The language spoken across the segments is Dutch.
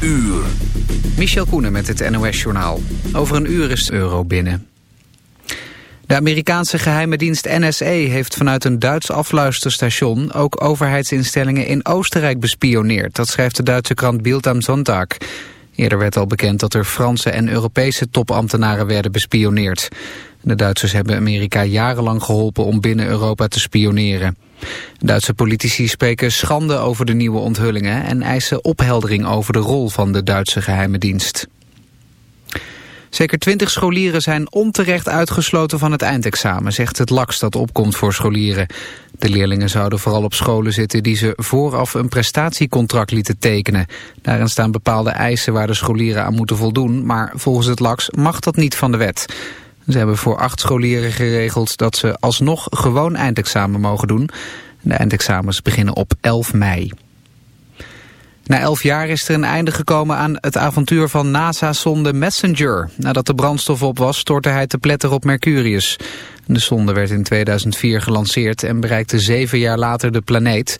uur. Michel Koenen met het NOS-journaal. Over een uur is euro binnen. De Amerikaanse geheime dienst NSA heeft vanuit een Duits afluisterstation... ook overheidsinstellingen in Oostenrijk bespioneerd. Dat schrijft de Duitse krant Bild am Sonntag. Eerder werd al bekend dat er Franse en Europese topambtenaren werden bespioneerd. De Duitsers hebben Amerika jarenlang geholpen om binnen Europa te spioneren. Duitse politici spreken schande over de nieuwe onthullingen... en eisen opheldering over de rol van de Duitse geheime dienst. Zeker twintig scholieren zijn onterecht uitgesloten van het eindexamen, zegt het LAX dat opkomt voor scholieren. De leerlingen zouden vooral op scholen zitten die ze vooraf een prestatiecontract lieten tekenen. Daarin staan bepaalde eisen waar de scholieren aan moeten voldoen, maar volgens het LAX mag dat niet van de wet. Ze hebben voor acht scholieren geregeld dat ze alsnog gewoon eindexamen mogen doen. De eindexamens beginnen op 11 mei. Na elf jaar is er een einde gekomen aan het avontuur van NASA-sonde Messenger. Nadat de brandstof op was, stortte hij te pletter op Mercurius. De sonde werd in 2004 gelanceerd en bereikte zeven jaar later de planeet.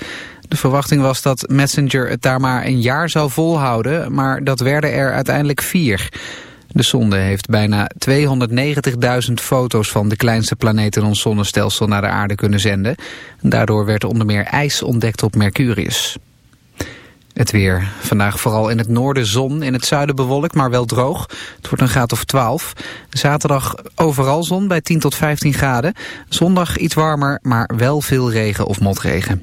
De verwachting was dat Messenger het daar maar een jaar zou volhouden, maar dat werden er uiteindelijk vier. De sonde heeft bijna 290.000 foto's van de kleinste planeet in ons zonnestelsel naar de aarde kunnen zenden. Daardoor werd onder meer ijs ontdekt op Mercurius. Het weer. Vandaag vooral in het noorden zon, in het zuiden bewolkt, maar wel droog. Het wordt een graad of 12. Zaterdag overal zon bij 10 tot 15 graden. Zondag iets warmer, maar wel veel regen of motregen.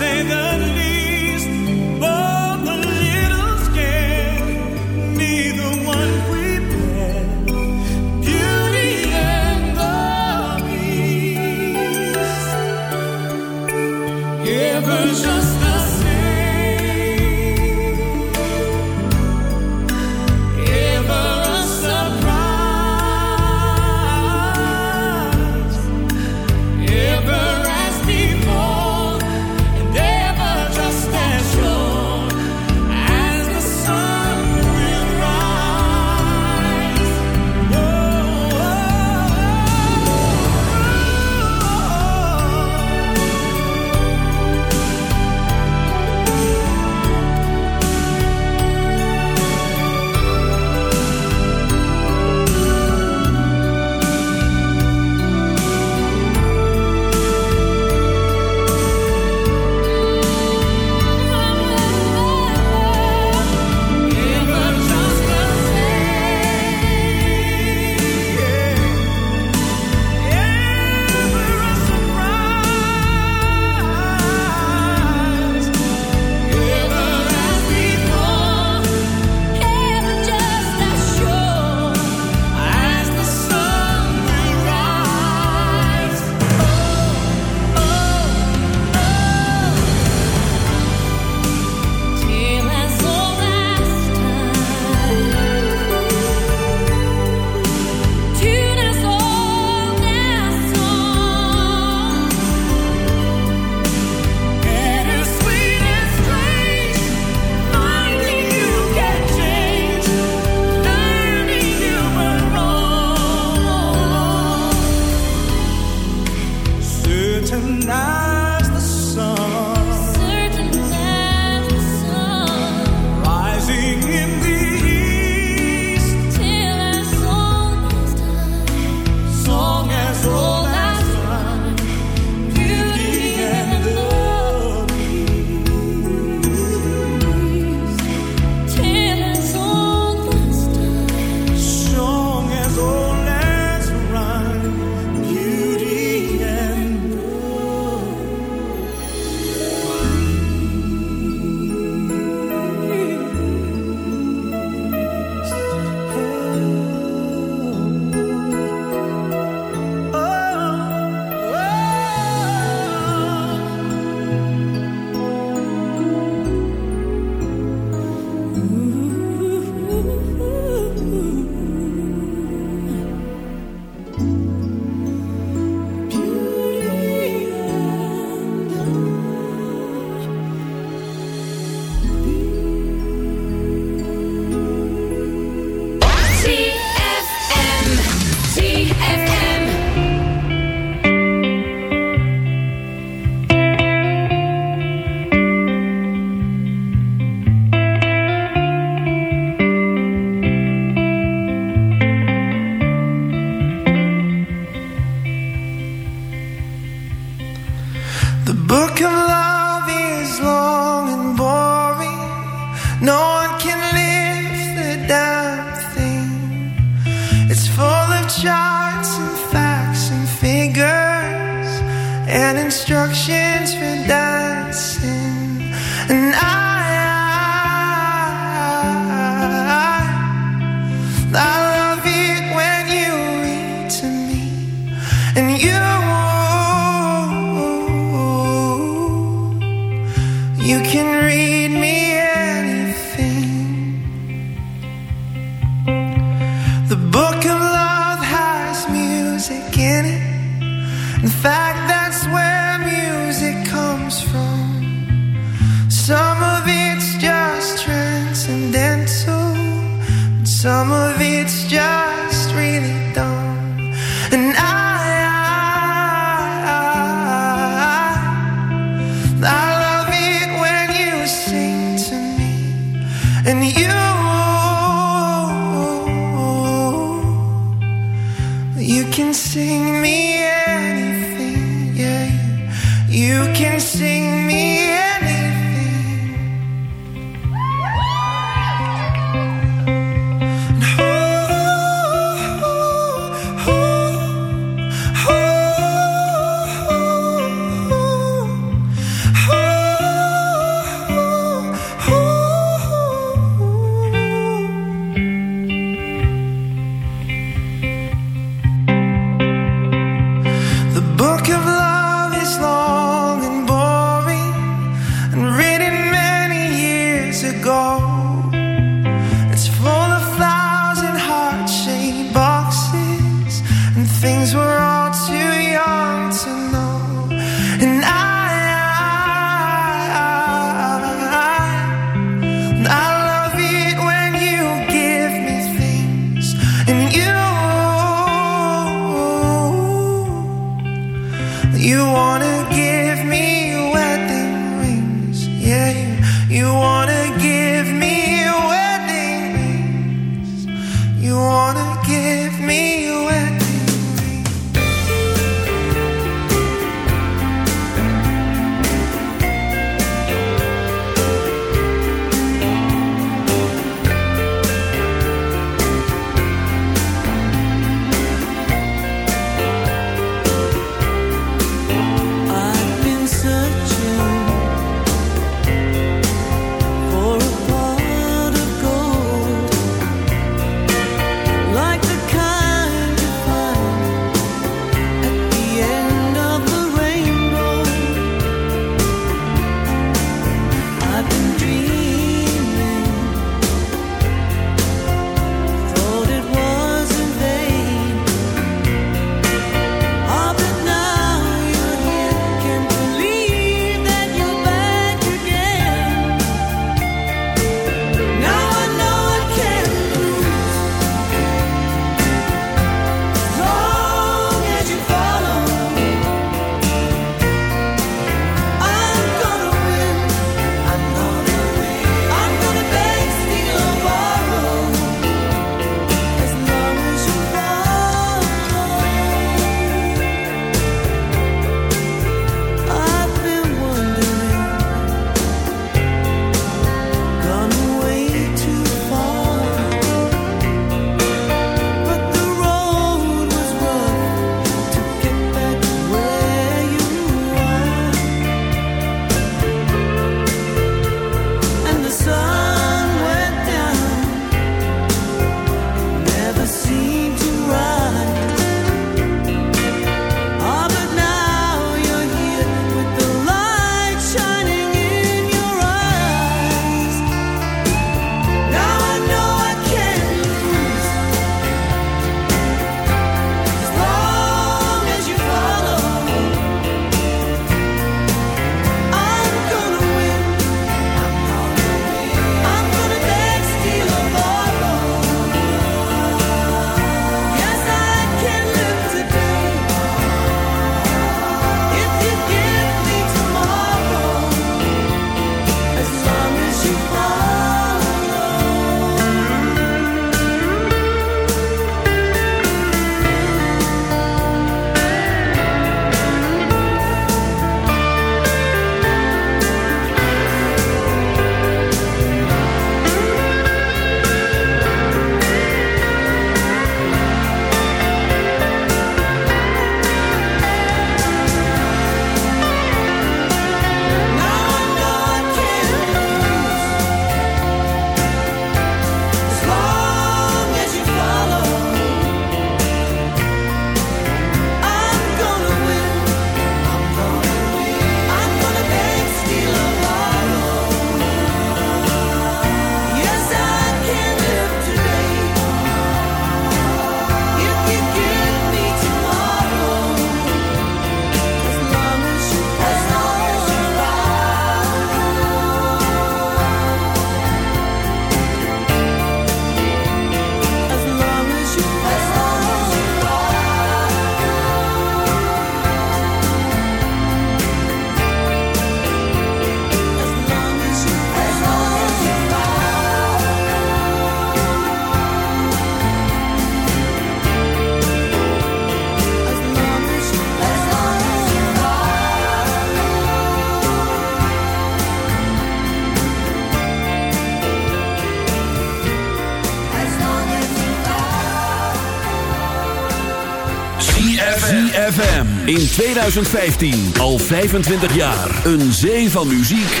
In 2015, al 25 jaar. Een zee van muziek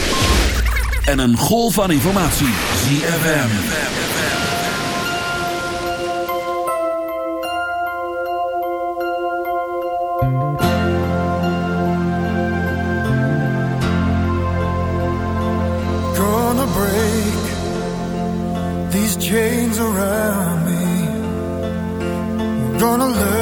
en een golf van informatie. ZFM. Gonna break these chains around me. Gonna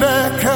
back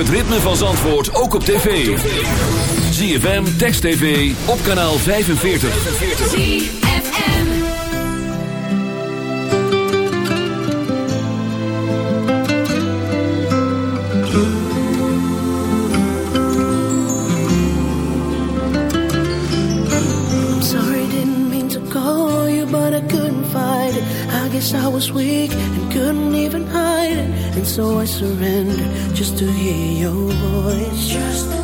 het ritme van Zandvoort ook op tv. ZFM, Text TV, op kanaal 45. ZFM sorry, didn't mean to call you, but I couldn't fight it. I guess I was weak and couldn't even hide it. And so I surrendered just to hear your voice.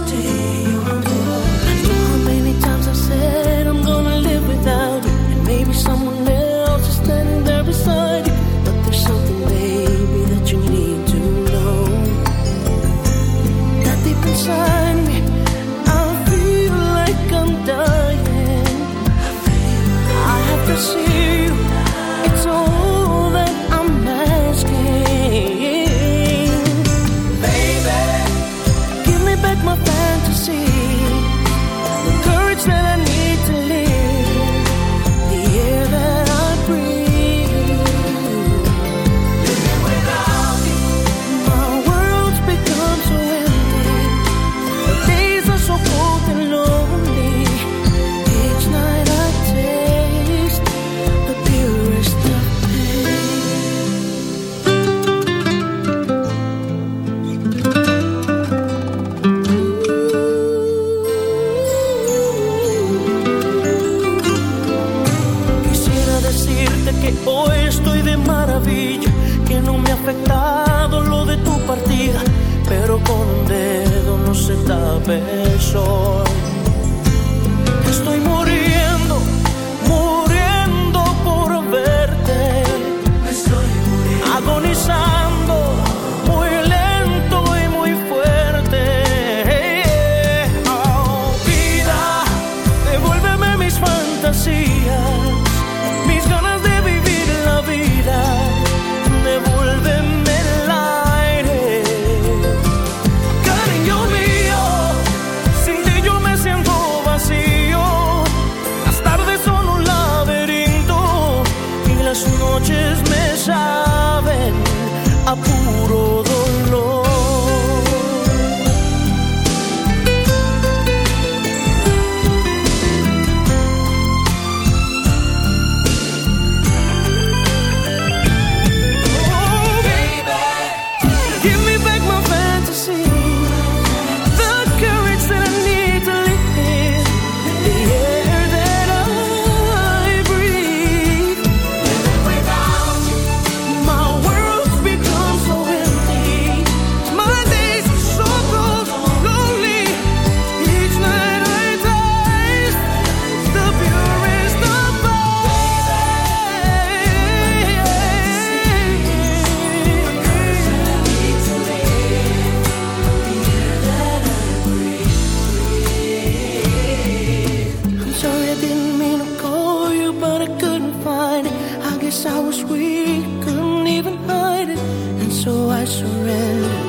guess I was weak, couldn't even hide it, and so I surrendered.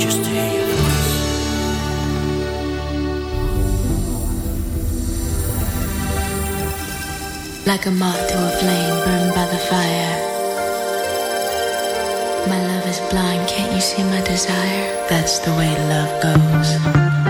Just to hear your voice. Like a moth to a flame burned by the fire. My love is blind, can't you see my desire? That's the way love goes.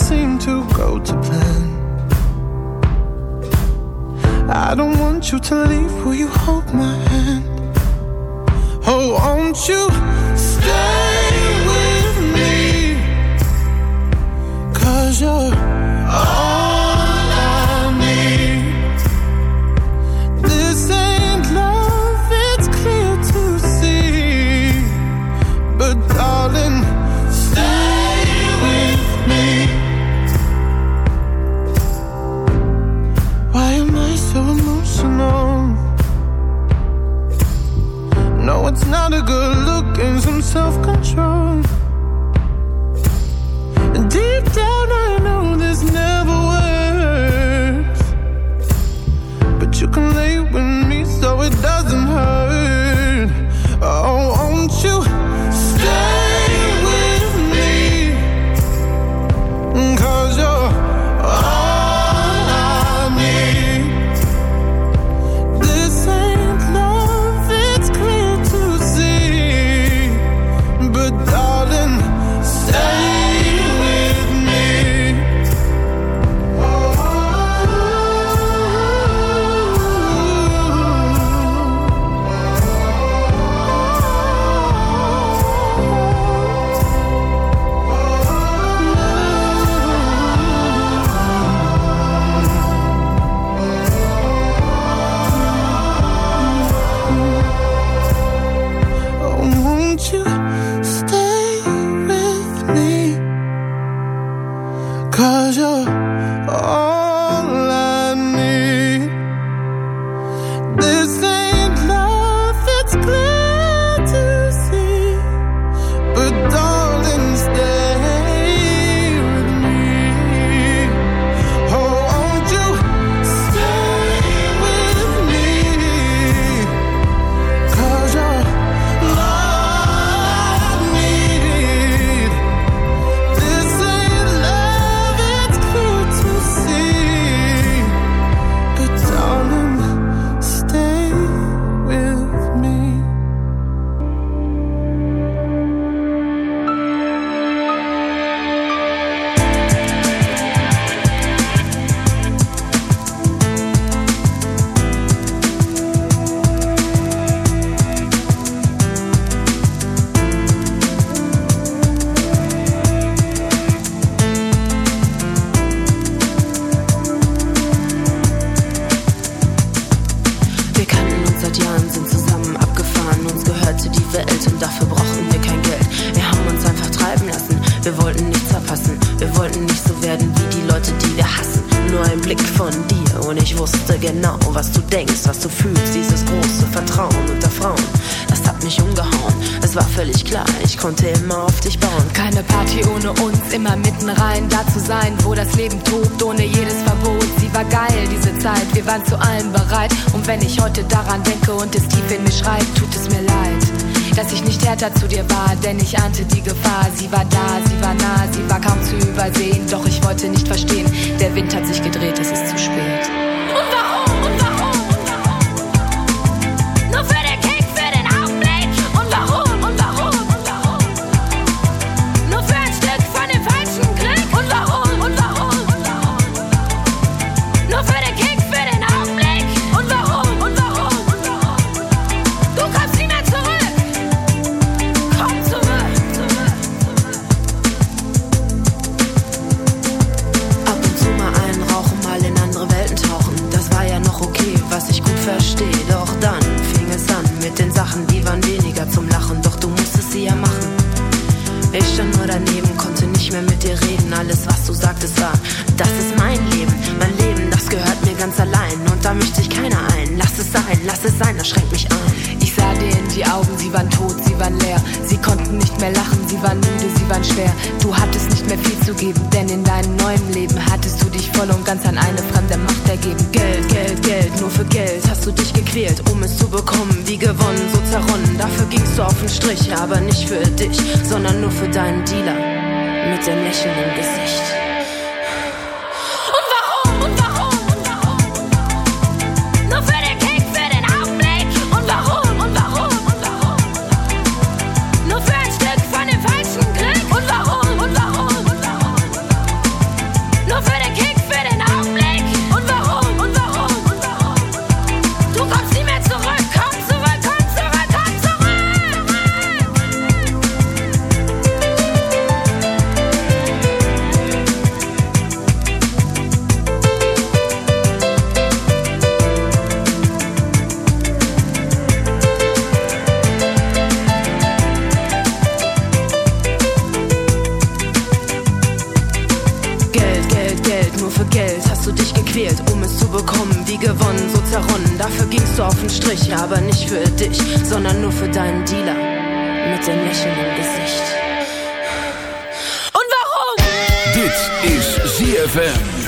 Seem to go to plan. I don't want you to leave, will you hold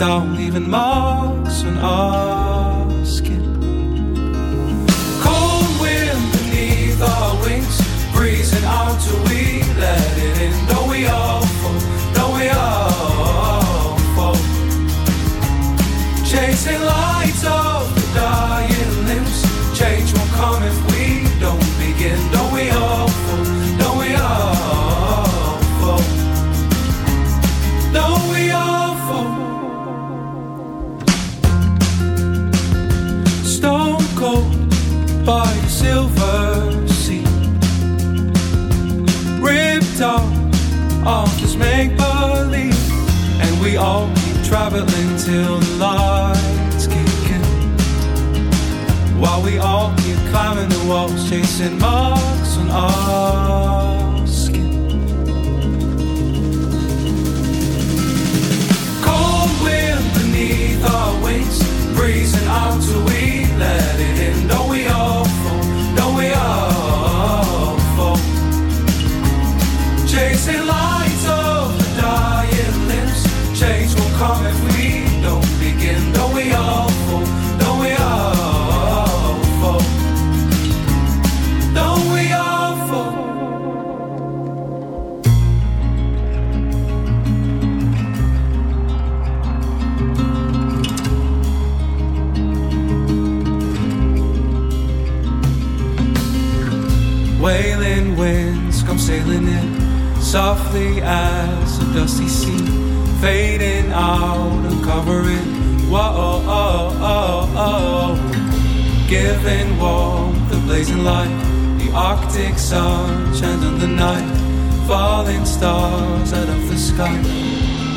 down, leaving marks on our till the lights kick in. While we all keep climbing the walls, chasing marks on our skin. Cold wind beneath our wings, breezing out to wind. night, falling stars out of the sky.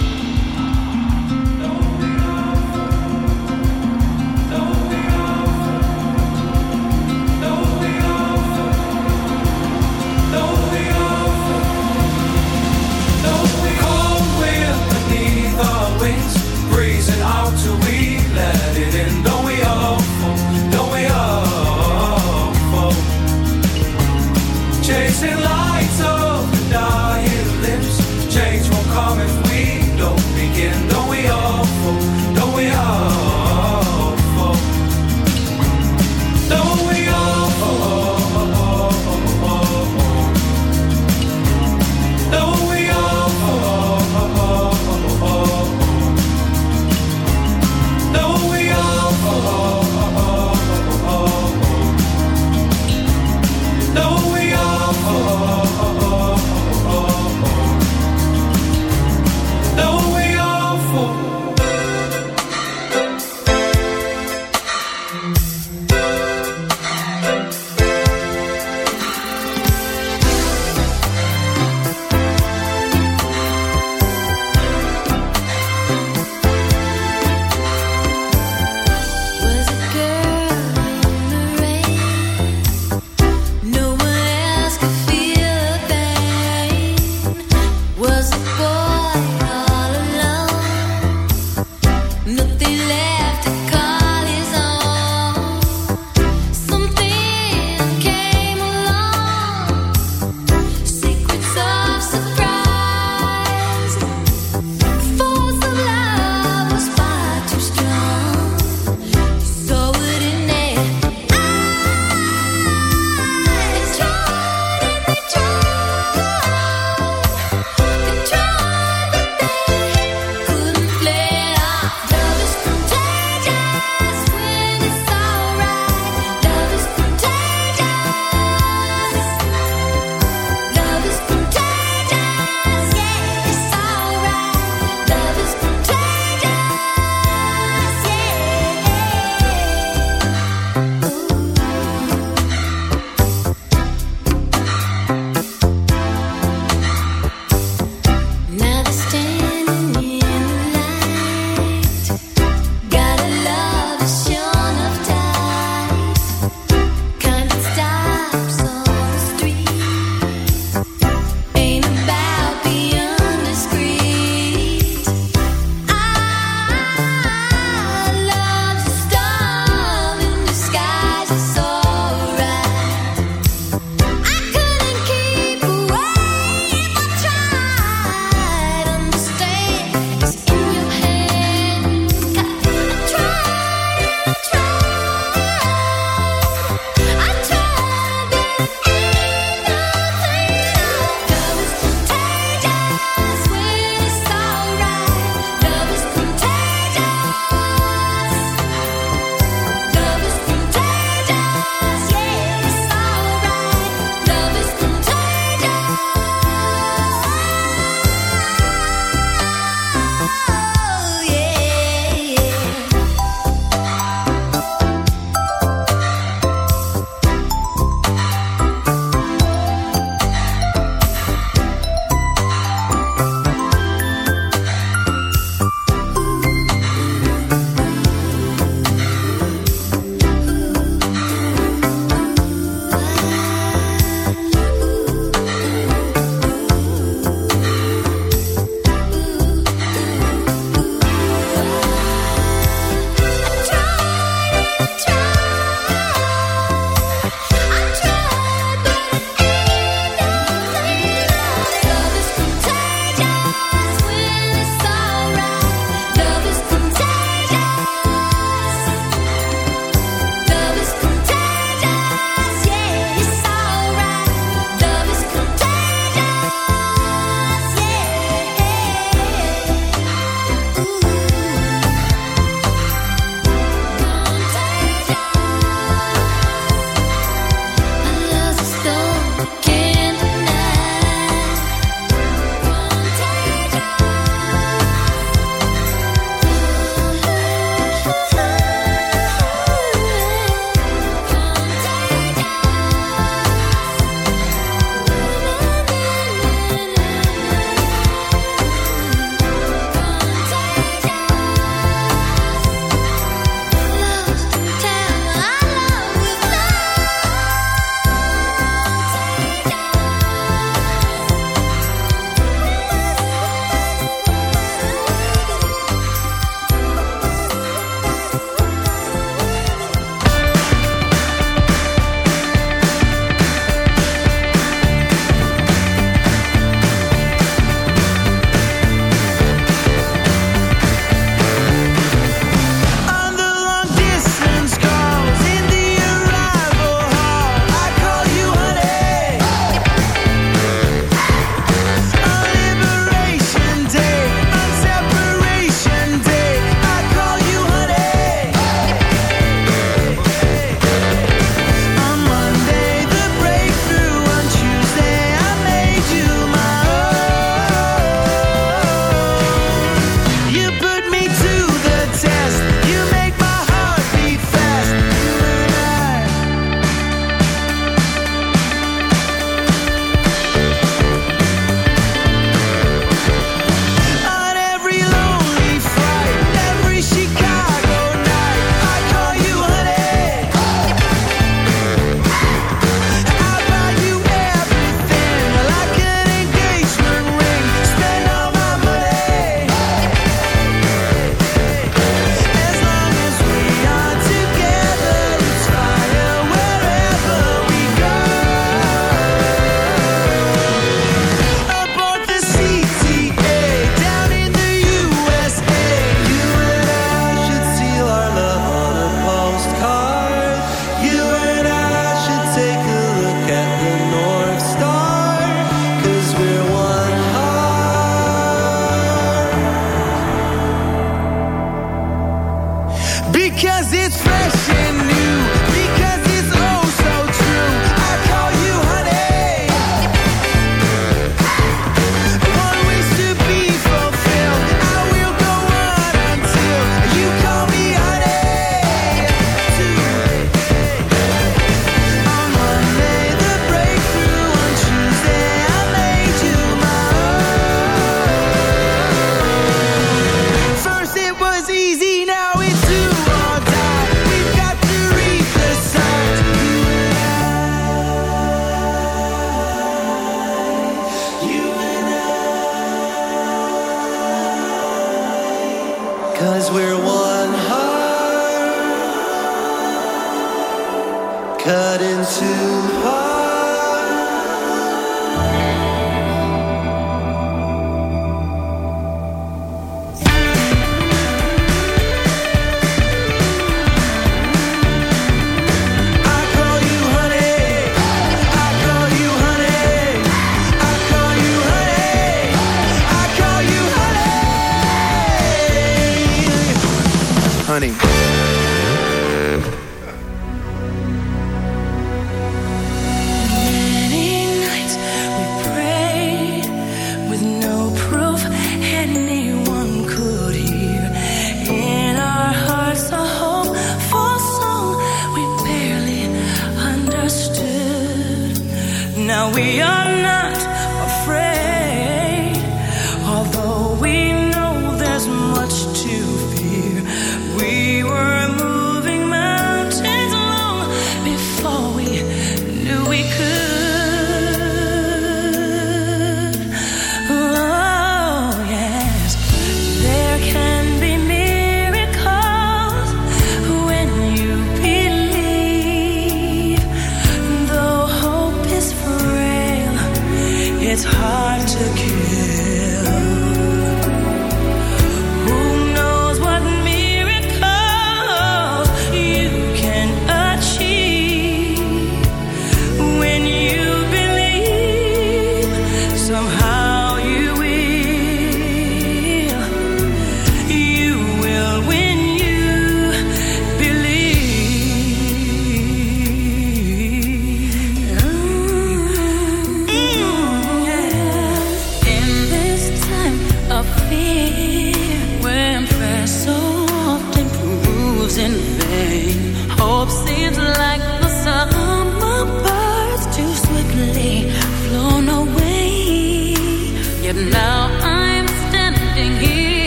Now we are not